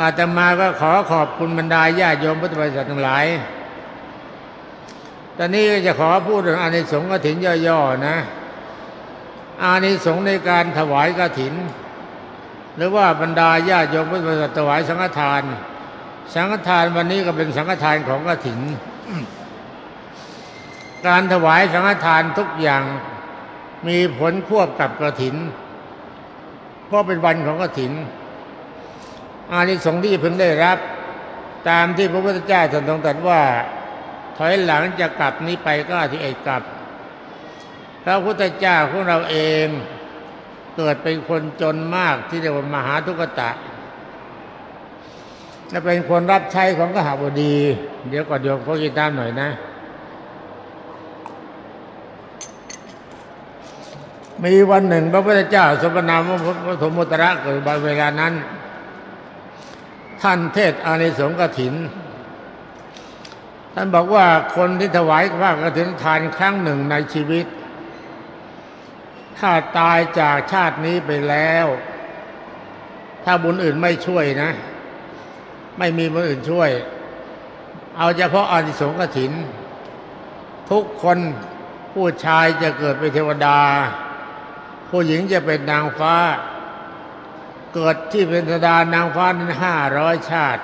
อาตมาก็ขอขอบคุณบรรดาญาโยมพุทธบริษัททั้งหลาย ตอนนี้จะขอพูดถึงอานิสงส์กฐินย่อๆนะ อานิสงส์ในการถวายกฐิน หรือว่าบรรดาญาโยมพุทธบริษัทถวายสังฆทาน สังฆทานวันนี้ก็เป็นสังฆทานของกฐิน การถวายสังฆทานทุกอย่างมีผลควบกับกระถินเพราะเป็นวันของกระถิน อานิสงส์ที่พึงได้รับ ตามที่พระพุทธเจ้าทรงตรัสว่า ถอยหลังจะกลับนี้ไปก็ที่เอกกลับพระพุทธเจ้าของเราเองเกิดเป็นคนจนมากที่เรียกว่ามหาทุกตะและเป็นคนรับใช้ของกหบดี เดี๋ยวก่อนโยมขอกินตามหน่อยนะ มีวันหนึ่ง พระพุทธเจ้าสมนามพระธมุตระเกิดเวลานั้น ท่านเทศอานิสงส์กถิน ท่านบอกว่าคนที่ถวายพระกถินทานครั้งหนึ่งในชีวิต ถ้าตายจากชาตินี้ไปแล้ว ถ้าบุญอื่นไม่ช่วยนะ ไม่มีบุญอื่นช่วย เอาเฉพาะอานิสงส์กถิน ทุกคนผู้ชายจะเกิดเป็นเทวดา ผู้หญิงจะเป็นนางฟ้า เกิดที่เป็นสดานางฟ้านั้นห้าร้อยชาติ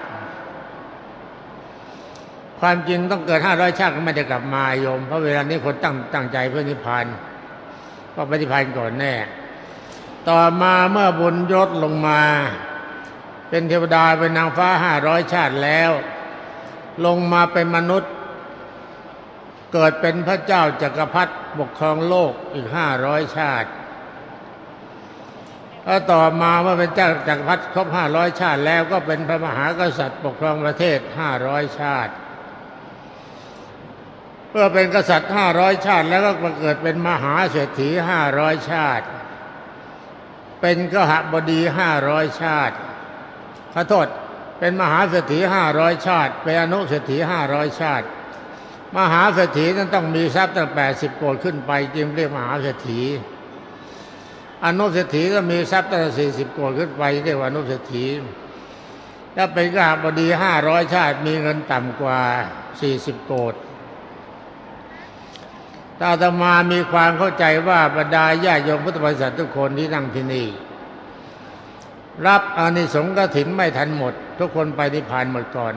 ความจริงต้องเกิดห้าร้อยชาติก็ไม่ได้กลับมาโยม เพราะเวลานี้คนตั้งตั้งใจเพื่อนิพพานก็ปฏิพานก่อนแน่ ต่อมาเมื่อบุญยศลงมา เป็นเทวดาเป็นนางฟ้าห้าร้อยชาติแล้ว ลงมาเป็นมนุษย์ เกิดเป็นพระเจ้าจากักรพรรดิปกครองโลกอีกห้าร้อยชาติ แล้วต่อมาเมื่อเป็นเจ้าจักรพรรดิครบห้าร้อยชาติแล้วก็เป็นพระมหากษัตริย์ปกครองประเทศห้าร้อยชาติ เมื่อเป็นกษัตริย์ห้าร้อยชาติ แล้วก็มาเกิดเป็นมหาเศรษฐีห้าร้อยชาติ เป็นกหบดีห้าร้อยชาติขอโทษเป็นมหาเศรษฐีห้าร้อยชาติ เป็นอนุเศรษฐีห้าร้อยชาติ มหาเศรษฐีนั้นต้องมีทรัพย์ตั้งแปดสิบโกดขึ้นไปจึงเรียกมหาเศรษฐี อนุเศรษฐีก็มีทรัพย์ตั้งสี่สิบโกดขึ้นไปเรียกว่าอนุเศรษฐีถ้าเป็นกาบดีห้าร้อยชาติมีเงินต่ำกว่าสี่สิบโกดตาตมามีความเข้าใจว่าบรรดาญาโยมพุทธบริษัททุกคนที่นั่งที่นี่ รับอานิสงส์กถินไม่ทันหมด ทุกคนไปนิพพานหมดก่อน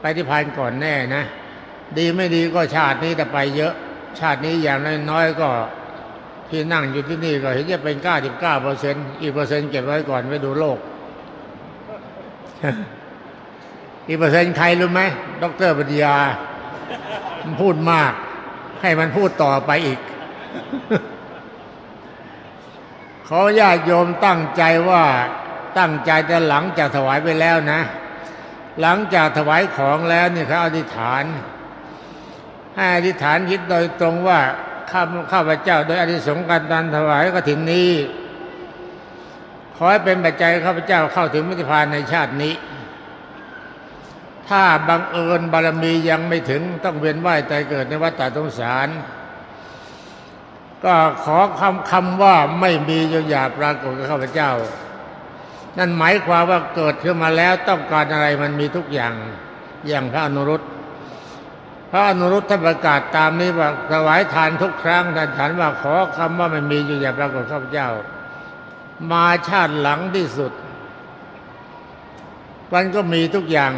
ไปนิพพานก่อนแน่นะ ดีไม่ดีก็ชาตินี้แต่ไปเยอะ ชาตินี้อย่างน้อยๆก็ ที่นั่งอยู่ที่นี่ก็เห็นจะเป็นเก้าสิบเก้าเปอร์เซ็นต์อีกเปอร์เซ็นต์เก็บไว้ก่อนไว้ดูโลก อีกเปอร์เซ็นต์ใครรู้ไหมดรปริยามันพูดมาก ให้มันพูดต่อไปอีก ขอญาติโยมตั้งใจว่าตั้งใจแต่หลังจากถวายไปแล้วนะ หลังจากถวายของแล้วนี่เขาอธิษฐาน ให้อธิษฐานคิดโดยตรงว่า ข้าข้าพเจ้า โดยอธิสงการตันถวายกฐินนี้ ขอให้เป็นปัจจัยข้าพเจ้าเข้าถึงมิตรพานในชาตินี้ ถ้าบังเอิญบารมียังไม่ถึงต้องเวียนว่ายตายเกิดในวัฏฏะสงสาร ก็ขอคำคำว่าไม่มีโยยาปรากฏกับข้าพเจ้า นั่นหมายความว่าเกิดขึ้นมาแล้วต้องการอะไรมันมีทุกอย่างอย่างพระอนุรุต พระอนุรุท่านประกาศตามนี้ว่าถวายทานทุกครั้งท่านถามว่าขอคำว่ามันมีอยู่อย่าปรากฏข้าพเจ้า มาชาติหลังที่สุด มันก็มีทุกอย่าง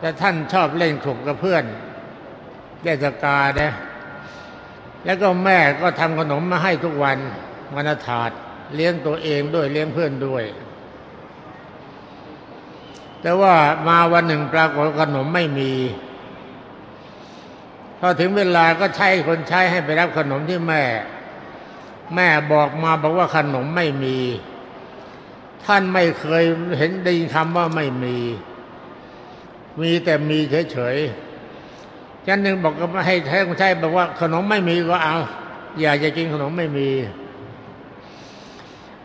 แต่ท่านชอบเล่นขลุกกับเพื่อนเทศกาเนะแล้วก็แม่ก็ทำขนมมาให้ทุกวันวันถาดเลี้ยงตัวเองด้วยเลี้ยงเพื่อนด้วย แต่ว่ามาวันหนึ่งปรากฏขนมไม่มี พอถึงเวลาก็ใช้คนใช้ให้ไปรับขนมที่แม่ แม่บอกมาบอกว่าขนมไม่มี ท่านไม่เคยเห็นได้ยินคำว่าไม่มี มีแต่มีเฉยๆฉันหนึ่งบอกก็ให้ใช้คนใช้บอกว่าขนมไม่มีก็เอา อยากจะกินขนมไม่มี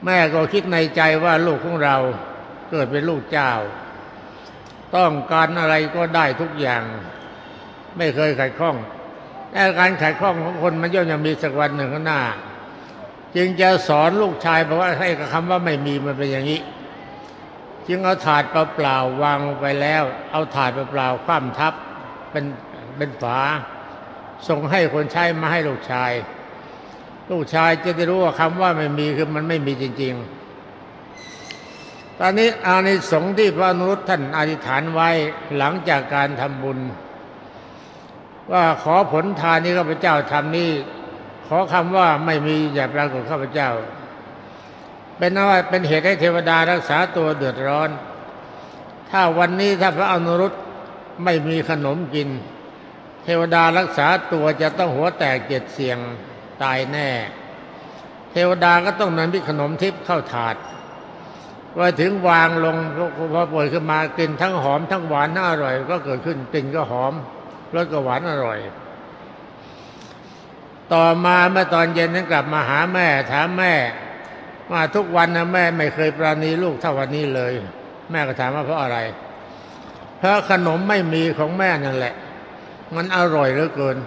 แม่ก็คิดในใจว่าลูกของเราเกิดเป็นลูกเจ้า ต้องการอะไรก็ได้ทุกอย่าง ไม่เคยขัดข้องแต่การขัดข้องของคนมันย่อมจะมีสักวันหนึ่งข้างหน้า จึงจะสอนลูกชายบอกว่าให้คำว่าไม่มีมันเป็นอย่างนี้ จึงเอาถาดเปล่าๆวางลงไปแล้ว เอาถาดเปล่าๆคว่ำทับเป็นเป็นฝา ส่งให้คนใช้มาให้ลูกชาย ลูกชายจะได้รู้ว่าคำว่าไม่มีคือมันไม่มีจริง ๆตอนนี้อานิสงส์ที่พระนุรุตท่านอธิษฐานไว้หลังจากการทำบุญ ว่าขอผลทานนี้ข้าพเจ้าทำนี้ ขอคำว่าไม่มีอย่าปรากฏข้าพเจ้า เป็นว่าเป็นเหตุให้เทวดารักษาตัวเดือดร้อน ถ้าวันนี้ถ้าพระอนุรุตไม่มีขนมกิน เทวดารักษาตัวจะต้องหัวแตกเจ็ดเสียงตายแน่ เทวดาก็ต้องนำพิขนมทิพย์เข้าถาดว่าถึงวางลงพอป่วยขึ้นมากินทั้งหอมทั้งหวานทั้งอร่อย ก็เกิดขึ้นกลิ่นก็หอม สก็หวานอร่อย ต่อมาเมื่อตอนเย็นนั้นกลับมาหาแม่ ถามแม่ว่าทุกวันนะแม่ไม่เคยปราณีลูกเท่าวันนี้เลย แม่ก็ถามว่าเพราะอะไร เพราะขนมไม่มีของแม่นั่นแหละ มันอร่อยเหลือเกิน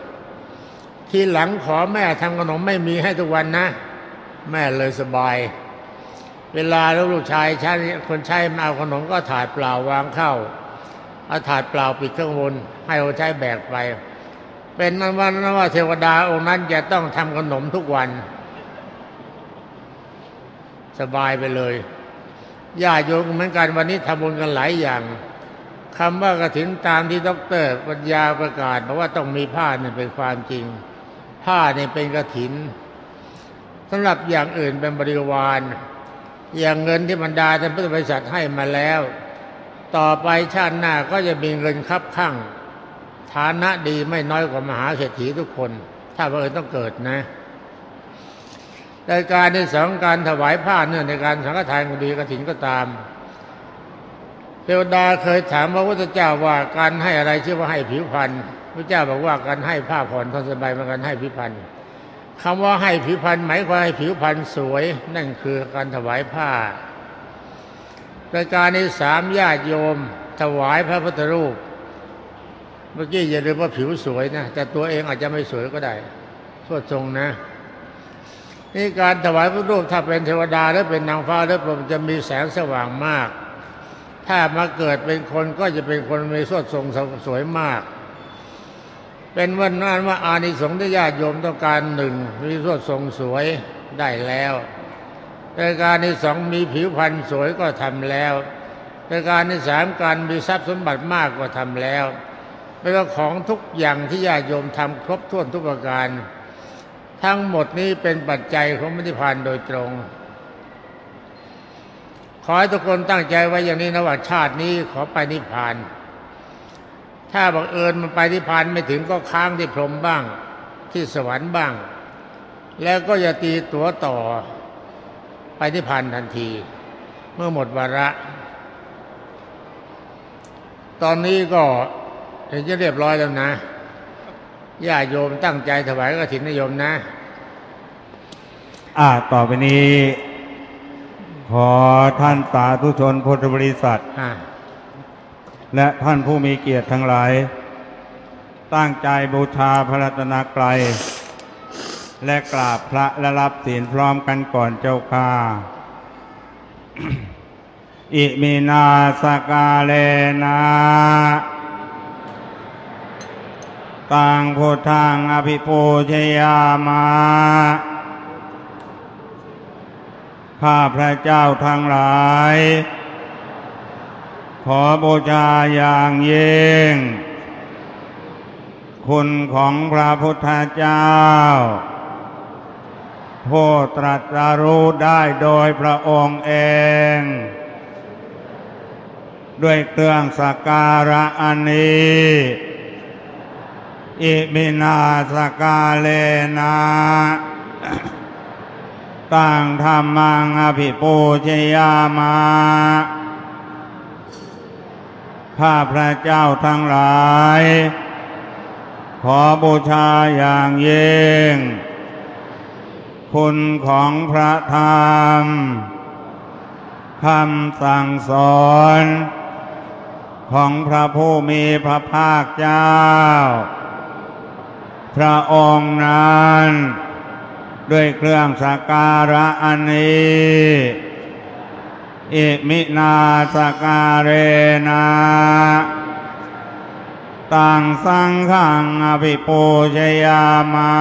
ทีหลังขอแม่ทำขนมไม่มีให้ทุกวันนะ แม่เลยสบาย เวลาลูกชายช้คนใช้มาเอาขนมก็ถ่าดเปล่าวางเข้า เอาถาดเปล่าปิดข้างบนให้คนใช้แบกไป เป็นนั้นว่านั้นว่าเทวดาองค์นั้นจะต้องทำขนมทุกวัน สบายไปเลยญาติโยมเหมือนกันวันนี้ทำบุญกันหลายอย่างคำว่ากระถินตามที่ด็อกเตอร์ปัญญาประกาศบอกว่าต้องมีผ้าเนี่ยเป็นความจริง ผ้าเนี่ยเป็นกระถินสำหรับอย่างอื่นเป็นบริวาร อย่างเงินที่บรรดาท่านพุทธบริษัทให้มาแล้ว ต่อไปชาติหน้าก็จะมีเงินคับข้าง ฐานะดีไม่น้อยกว่ามหาเศรษฐีทุกคน ถ้าบังเอิญต้องเกิดนะในการที่สองการถวายผ้าเนื่องในการสังฆทานก็ดีกระถินก็ตามเทวดาเคยถามพระพุทธเจ้าว่าการให้อะไรชื่อว่าให้ผิวพรรณพระเจ้าบอกว่าการให้ผ้าผ่อนทอนสบายเป็นการให้ผิวพรรณคำว่าให้ผิวพรรณหมายความให้ผิวพรรณสวย นั่นคือการถวายผ้า ในการที่สามญาติโยม ถวายพระพุทธรูป เมื่อกี้อย่าลืมว่าผิวสวยนะ แต่ตัวเองอาจจะไม่สวยก็ได้ทวดทรงนะนี่การถวายพระรูปถ้าเป็นเทวดาหรือเป็นนางฟ้าหรือพรหมจะมีแสงสว่างมาก ถ้ามาเกิดเป็นคนก็จะเป็นคนมีสวดทรงสวยมาก เป็นวันนั้นว่าอานิสงส์ที่ญาติโยมต้องการหนึ่งมีสวดทรงสวยได้แล้ว รายการที่สองมีผิวพรรณสวยก็ทำแล้วรายการที่สามการมีทรัพย์สมบัติมากก็ทำแล้วเป็นของทุกอย่างที่ญาติโยมทำครบถ้วนทุกประการ ทั้งหมดนี้เป็นปัจจัยของมิติพานโดยตรง ขอให้ทุกคนตั้งใจไว้อย่างนี้นะว่าชาตินี้ขอไปนิพพาน ถ้าบังเอิญมันไปนิพพานไม่ถึงก็ค้างที่พรหมบ้างที่สวรรค์บ้าง แล้วก็อย่าตีตัวต่อ ไปนิพพานทันที เมื่อหมดวาระ ตอนนี้ก็เห็นจะเรียบร้อยแล้วนะญาโยมตั้งใจถวายกฐินนโยมนะ อ่าต่อไปนี้ ขอท่านสาธุชนพุทธบริษัทอ่าและท่านผู้มีเกียรติทั้งหลาย ตั้งใจบูชาพระรัตนกรัย และกราบพระและรับศีลพร้อมกันก่อนเจ้าค่าอิมินาสกาเลนะตังพุทธังอภิปูชยามาข้าพระเจ้าทั้งหลาย ขอบูชาอย่างยิ่ง คุณของพระพุทธเจ้า ผู้ตรัสรู้ได้โดยพระองค์เอง ด้วยเครื่องสักการะอันนี้อิมินาสกาเลนะตังธรรมังอภิปูชยามาข้าพระเจ้าทั้งหลาย ขอบูชาอย่างยิ่ง คุณของพระธรรมคำสั่งสอน ของพระผู้มีพระภาคเจ้า พระองค์นั้น ด้วยเครื่องสักการะอันนี้อิมินาสการเรนะตังสังขังอภิปูชยามา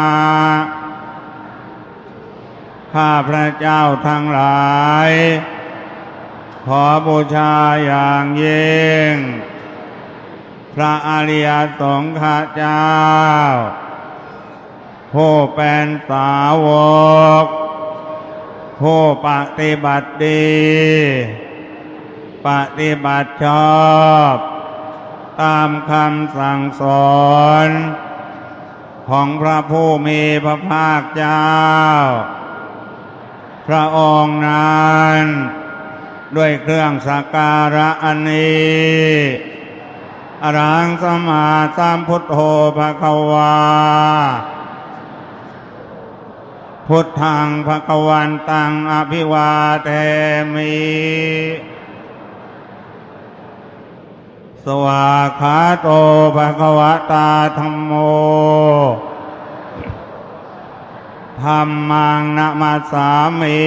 ข้าพระเจ้าทั้งหลาย ขอบูชาอย่างยิ่ง พระอริยสงฆ์ข้าเจ้า ผู้เป็นสาวก ผู้ปฏิบัติดี ปฏิบัติชอบ ตามคำสั่งสอนของพระผู้มีพระภาคเจ้า พระองค์นั้น ด้วยเครื่องสักการะอันนี้อรังสมาสัมพุทโธภะคะวา พุทธังภะคะวันตังอภิวาเทมิสวาขาโตภะคะวะตาธรรมโม ธรรมังนมาสามิ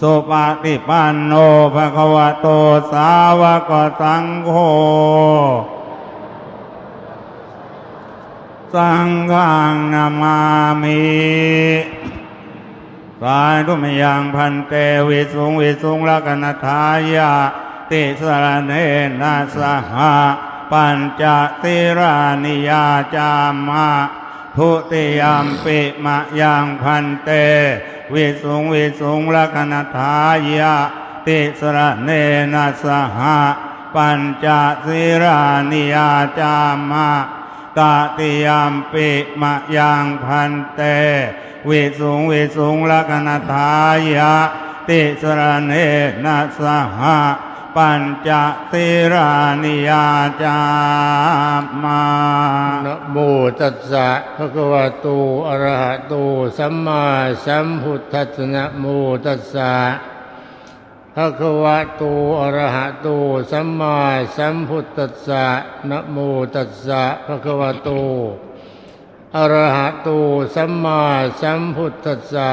สุปฏิปันโนภะคะวะโตสาวกสังโฆสังฆังนามามิสายทุมยังพันเตวิสุงวิสุงละกนทายาติสรเนนะสหะปัญจติรานิยาจามะ ทุติยามปิมะยังพันเต วิสุงวิสุงละกนทายาติสระเนนะสหะปัญจติรานิยาจามะตติยามปิมะยังพันเต วิสุงวิสุงละกนทายะติสระเนนะสหะ ปัญจติรานิยาจามานะโมตัสสะภะคะวะโตอะระหะโตสัมมาสัมพุทธัสสะนะโมตัสสะภะคะวะโตอะระหะโตสัมมาสัมพุทธัสสะนะโมตัสสะภะคะวะโตอะระหะโตสัมมาสัมพุทธัสสะ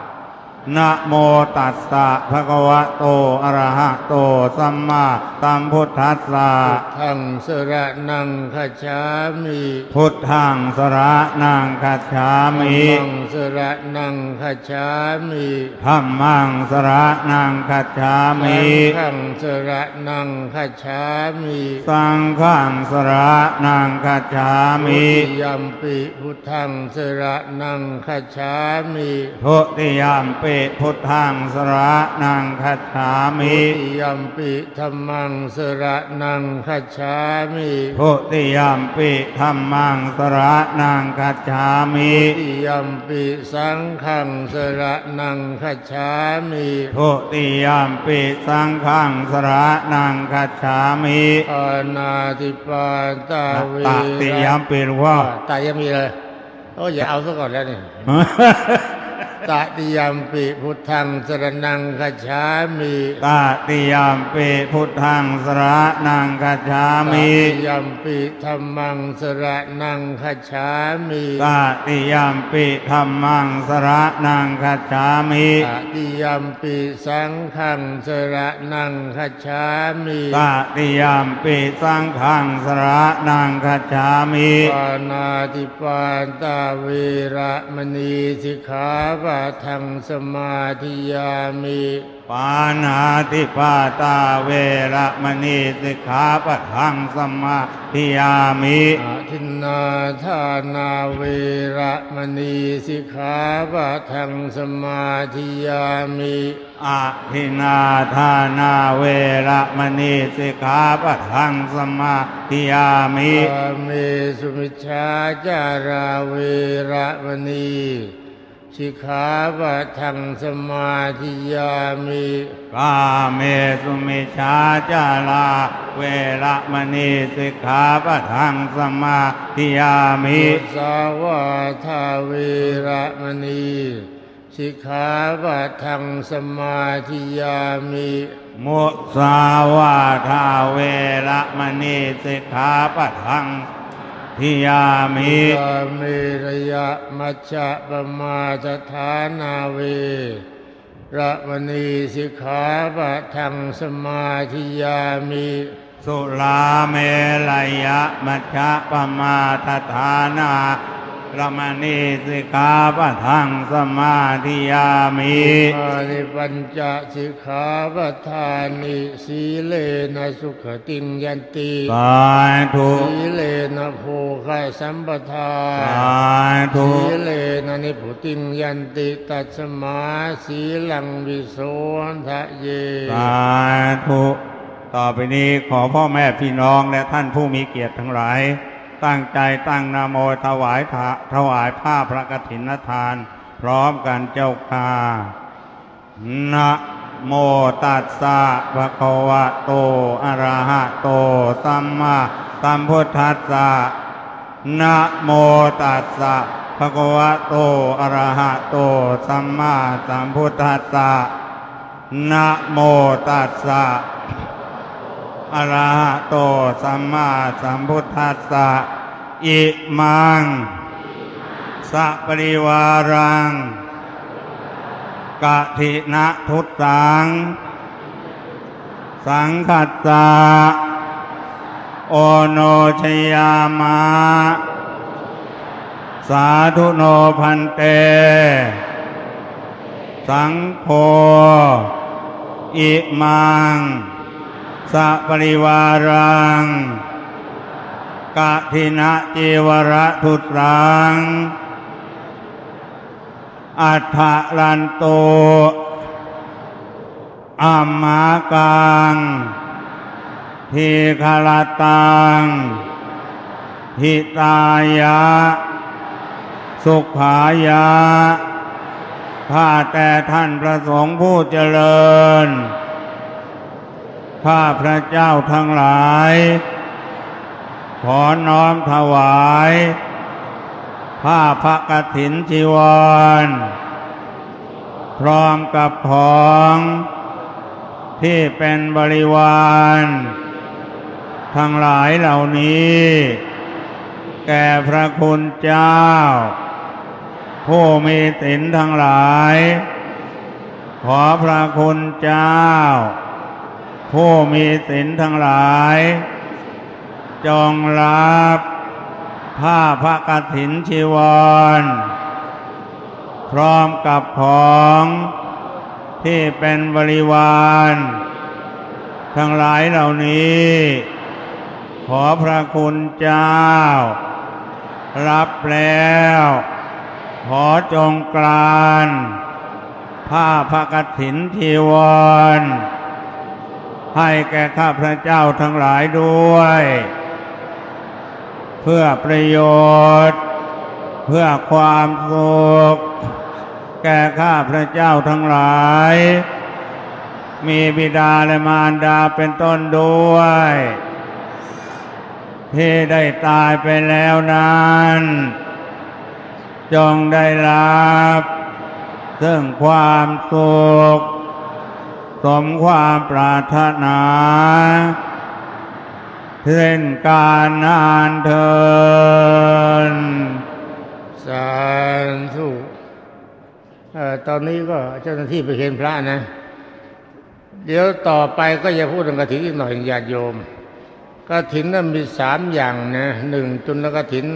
นะโมตัสสะภะคะวะโต อะระหะโต สัมมาสัมพุทธัสสะพุทธังสระนังคัจฉามิพุทธังสระนังคัจฉามิธัมมังสระนังคัจฉามิธัมมังสระนังคัจฉามิสังฆังสระนังคัจฉามิสังฆังสระนังคัจฉามิทุติยัมปิพุทธังสระนังคัจฉามิทุติยามปิพุทธังสระนังคัจฉามิทุติยัมปิธัมมังสระนังคัจฉามิทุติยามปิธัมมังสระนังคัจฉามิทุติยัมปิสังฆังสระนังคัจฉามิทุติยามปิสังฆังสระนังคัจฉามิอานาติปาตาเวตติยามปิหรือว่าตายังมีเลยโอ้อย่าเอาซะก่อนแล้วนี่ ตติยัมปิพุทธังสรนังคัจฉามิตติยามปิพุทธังสระนังคัจฉามิตติยัมปิธัมมังสระนังคัจฉามิตติยามปิธัมมังสระนังคัจฉามิตติยัมปิสังฆังสระนังคัจฉามิตติยามปิสังฆังสระนังคัจฉามิปานาติปาตาเวระมณีสิกขาปะทังสมาธิยามิปานาติปาตาเวระมณีสิกขาปะทังสมาธิยามิอาทินนาทานาเวระมณีสิกขาปะทังสมาธิยามิอะทินาทานาเวระมณีสิกขาปะทังสมาธิยามิกาเมสุมิชฌาจาราเวระมณี สิกขาปะทังสมาธิยามิกาเมสุมิชฌาจาลาเวระมณีสิกขาปะทังสมาธิยามิมุสาวาทาเวระมณีสิกขาปะทังสมาธิยามิมมุสาวาทาเวระมณีสิกขาปะทัง ทิยามิยามิระยะมัชฌะปมาสถานาเวระมณีสิกขาปะทังสมาธิยามิสุลาเมลยะมัชฌะปมาทฐานา ระมณีสิกขาปะทังสมาธิยามิมานิปัญจสิกขาปทานิสีเลนะสุขติงยันติสาธุสีเลนะโภคะสัมปทาสาธุสีเลนะนิพุติงยันติตัสมาสีลังวิโสทะเยสาธุต่อไปนี้ขอพ่อแม่พี่น้องและท่านผู้มีเกียรติทั้งหลาย ตั้งใจตั้งนะโมถวายถวายผ้าพระกฐินทาน พร้อมกันเจ้าค่ะนะโมตัสสะภะคะวะโต อะระหะโต สัมมาสัมพุทธัสสะนะโมตัสสะภะคะวะโต อะระหะโต สัมมาสัมพุทธัสสะนะโมตัสสะ อะระหะโตสัมมาสัมพุทธัสสะอิมังสัปริวารังกะทินะทุตสัง สังคัสสะโอโนชยามะสาธุโนพันเต สังโฆอิมัง สัปริวารังกะทินะจีวระทุตรัง อัฏฐลันโตอัมมากังทีคลตังหิตายะ สุขายะ ข้าแต่ท่านประสงค์ผู้เจริญ ข้าพระเจ้าทั้งหลาย ขอน้อมถวาย ผ้าพระกฐินจีวร พร้อมกับของที่เป็นบริวาร ทั้งหลายเหล่านี้ แก่พระคุณเจ้า ผู้มีศีลทั้งหลาย ขอพระคุณเจ้า ผู้มีศีลทั้งหลาย จงรับผ้าพระกฐินชีวร พร้อมกับของที่เป็นบริวาร ทั้งหลายเหล่านี้ ขอพระคุณเจ้า รับแล้ว ขอจงกรานผ้าพระกฐินทีวร ให้แก่ข้าพระเจ้าทั้งหลายด้วย เพื่อประโยชน์ เพื่อความสุขแก่ข้าพระเจ้าทั้งหลาย มีบิดาและมารดาเป็นต้นด้วย ที่ได้ตายไปแล้วนั้น จงได้รับ ซึ่งความสุข สมความปรารถนาเช่นการนานเทินสาธุตอนนี้ก็เจ้าหน้าที่ไปเห็นพระนะ เดี๋ยวต่อไปก็จะพูดถึงกฐินอีกหน่อยญาติโยมกฐินนั้นมีสามอย่างนะหนึ่งจุลกฐิน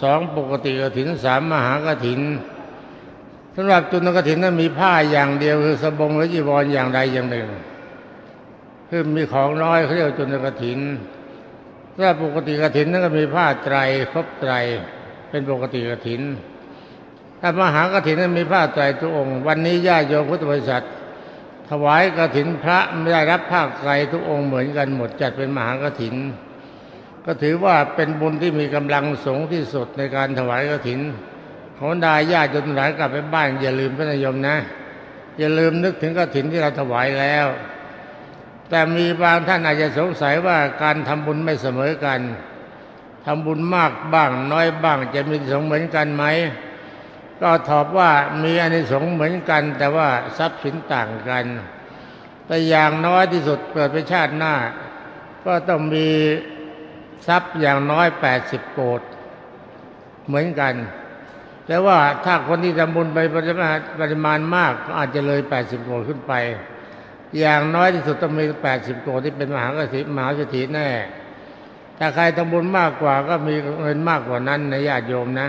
สองปกติกฐินสามมหากฐินำหรับจุลกฐินนั้นมีผ้าอย่างเดียวคือสบงหรือจีวรอย่างใดอย่างหนึ่งคือมีของน้อยเขาเรียกจุลกฐินถ้าปกติกฐินนั้นก็มีผ้าไตรครบไตรเป็นปกติกฐิน ถ้ามหากฐินนั้นมีผ้าไตรทุกองค์ วันนี้ญาติโยมพุทธบริษัท ถวายกฐินพระไม่ได้รับผ้าไตรทุกองค์เหมือนกันหมดจัดเป็นมหากฐิน ก็ถือว่าเป็นบุญที่มีกำลังสูงที่สุดในการถวายกฐิน ของดาญาติโยมทั้งหลายกลับไปบ้าน อย่าลืมพระนยมนะ อย่าลืมนึกถึงกฐินที่เราถวายแล้ว แต่มีบางท่านอาจจะสงสัยว่าการทำบุญไม่เสมอกันทำบุญมากบ้างน้อยบ้าง จะมีสงเหมือนกันไหม ก็ตอบว่ามีอานิสงส์เหมือนกัน แต่ว่าทรัพย์สินต่างกัน แต่อย่างน้อยที่สุดเกิดเป็นชาติหน้า ก็ต้องมีทรัพย์อย่างน้อยแปดสิบโกดเหมือนกัน แต่ว่าถ้าคนที่ทำบุญไปปริมาณมากก็อาจจะเลยแปดสิบโกขึ้นไป อย่างน้อยที่สุดต้องมีแปดสิบโกที่เป็นมหากษิมหาเศรษฐีแน่ ถ้าใครทำบุญมากกว่าก็มีเงินมากกว่านั้นนะญาติโยมนะ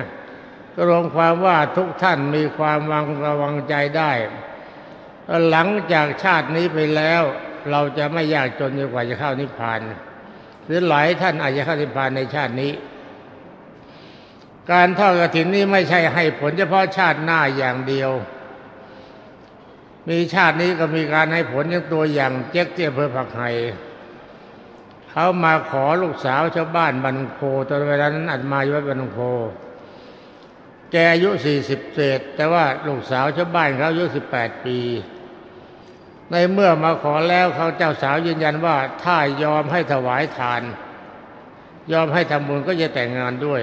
ก็รวมความว่าทุกท่านมีความวางระวังใจได้ หลังจากชาตินี้ไปแล้ว เราจะไม่ยากจนจนกว่าจะเข้านิพพานหรือหลายท่านอาจจะเข้านิพพานในชาตินี้ การทอดกระถินนี้ไม่ใช่ให้ผลเฉพาะชาติหน้าอย่างเดียว มีชาตินี้ก็มีการให้ผลอย่างตัวอย่างเจ๊กเจ้าเพื่อผักไห่เขามาขอลูกสาวชาวบ้านบันโคตอนเวลานั้นอัดมาอยู่วัดบันโค แกอายุสี่สิบเศษแต่ว่าลูกสาวชาวบ้านเขาอายุสิบแปดปี ในเมื่อมาขอแล้วเขาเจ้าสาวยืนยันว่าถ้ายอมให้ถวายทาน ยอมให้ทำบุญก็จะแต่งงานด้วย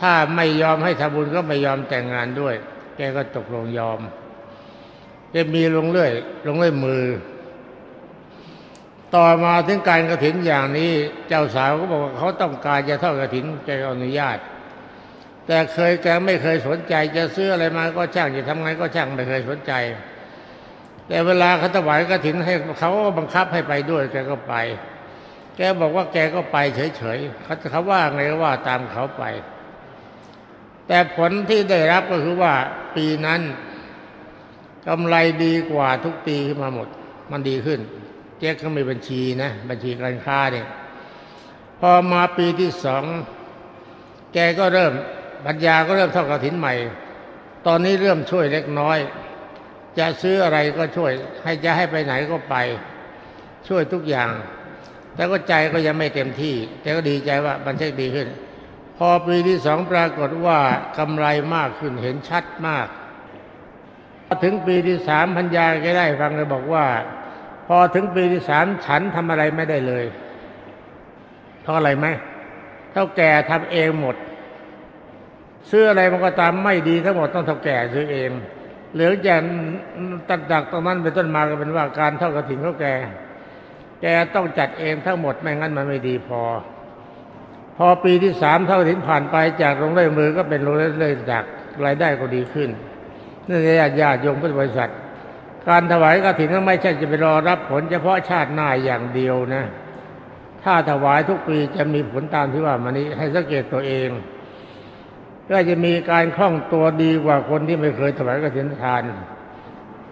ถ้าไม่ยอมให้ทำบุญก็ไม่ยอมแต่งงานด้วย แกก็ตกลงยอมแกมีลงเรื่อยลงเรื่อยมือ ต่อมาถึงการกระถินอย่างนี้ เจ้าสาวก็บอกว่าเขาต้องการจะทอดกระถินแกอนุญาต แต่เคยแกไม่เคยสนใจ จะซื้ออะไรมาก็ช่างจะทำไงก็ช่างไม่เคยสนใจ แต่เวลาเขาถวายกระถินให้เขาก็บังคับให้ไปด้วย แกก็ไป แกบอกว่าแกก็ไปเฉยๆเขาเขาว่าไงก็ว่าตามเขาไป แต่ผลที่ได้รับก็คือว่าปีนั้นกำไรดีกว่าทุกปีขึ้นมาหมด มันดีขึ้น เจ๊กเขามีบัญชีนะ บัญชีการค้าเนี่ยพอมาปีที่สองแกก็เริ่มปัญญาก็เริ่มเท่ากับถินใหม่ ตอนนี้เริ่มช่วยเล็กน้อย จะซื้ออะไรก็ช่วย ให้จะให้ไปไหนก็ไป ช่วยทุกอย่าง แต่ก็ใจก็ยังไม่เต็มที่ แต่ก็ดีใจว่ามันเช็คดีขึ้น พอปีที่สองปรากฏว่ากำไรมากขึ้นเห็นชัดมากพอถึงปีที่สามพัญญาแกได้ฟังเลยบอกว่า พอถึงปีที่สามฉันทำอะไรไม่ได้เลยเพราะอะไรไหมเท่าแก่ทำเองหมด ซื้ออะไรมันก็ตามไม่ดีทั้งหมดต้องเท่าแก่ซื้อเองเหลือจากตัดดักตรงนั้นเป็นต้นมาก็เป็นว่าการเท่ากระถิ่นเท่าแก่แกต้องจัดเองทั้งหมดไม่งั้นมันไม่ดีพอ พอปีที่สามเท่ากฐินผ่านไปจากโรงเล่มือก็เป็นโรงเล่ดักรายได้ก็ดีขึ้นนี่ญาติญาติโยมพุทธบริษัท การถวายกฐินก็ไม่ใช่จะไปรอรับผลเฉพาะชาติหน้าอย่างเดียวนะ ถ้าถวายทุกปีจะมีผลตามที่ว่ามานี้ให้สังเกตตัวเอง ก็จะมีการคล่องตัวดีกว่าคนที่ไม่เคยถวายกฐินทาน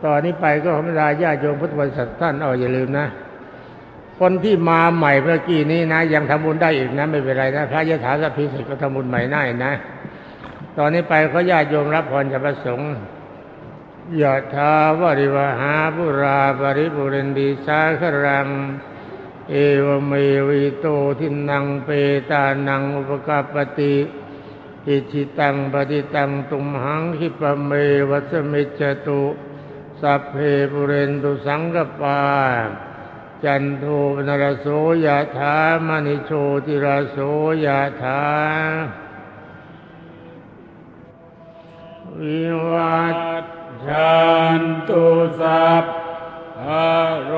ตอนนี้ไปก็ขอเวลาญาติโยมพุทธบริษัทท่านเอาอย่าลืมนะ คนที่มาใหม่เมื่อกี้นี้นะ ยังทำบุญได้อีกนะ ไม่เป็นไรนะพระยะถาสัพพิสิทธิ์ก็ทำบุญใหม่ได้นะ ตอนนี้ไปเขาญาติโยมรับพรจากพระสงฆ์ยะถาวริวหาปุราปริปุเรนดีสาครัง เอวเมวิโตทินังเปตานังอุปกาปติอิจิตังปฏิตังตุมหังคิปเมวัสมิจจตุสัพเพปุเรนตุสังกปา จันโทปนรโสยะถามณิโชติรโสยะถาวิวัตชันตุสัพพะโร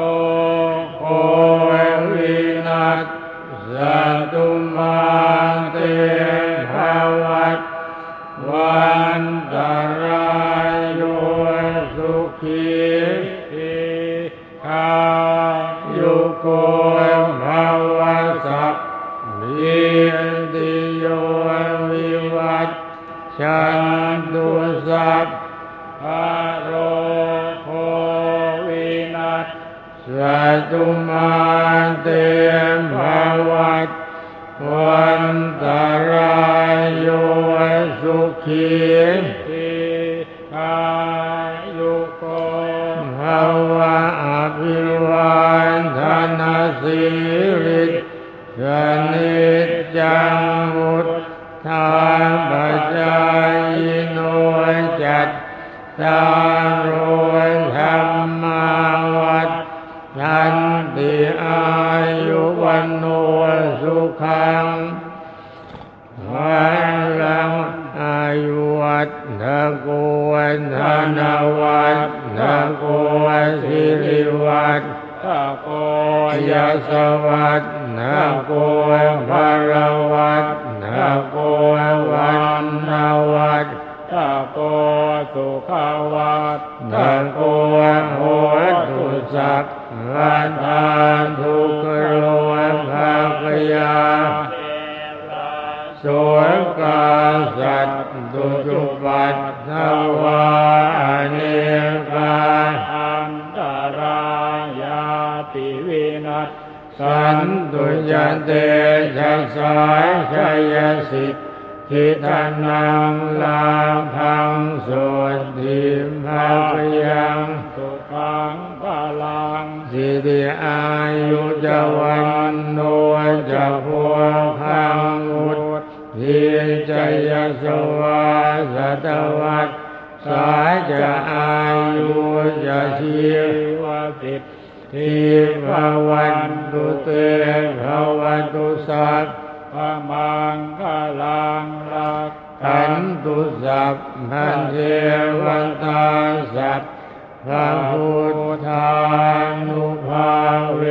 จังวุธาปัจจายโนจัตตารุยธรรมาวัฏทันติอายุวันโนสุขังวันลังอายุวัตะโกวันธนวัตะโกสิริวัตะโกยสวัต ยเตจัสาชยสิทิทานังลาภังสุทิภาพยังสุขังบาลังสิทิอายุจวันโนจะพัวพังวุตทิจยสวาสตวัตสายจะอายุจะชีวสิท ทิพวันตุเตภวันตุสัตพพมังกลังรักขันตุสัพพันเทวันตาสัพพะพุทธานุภาเว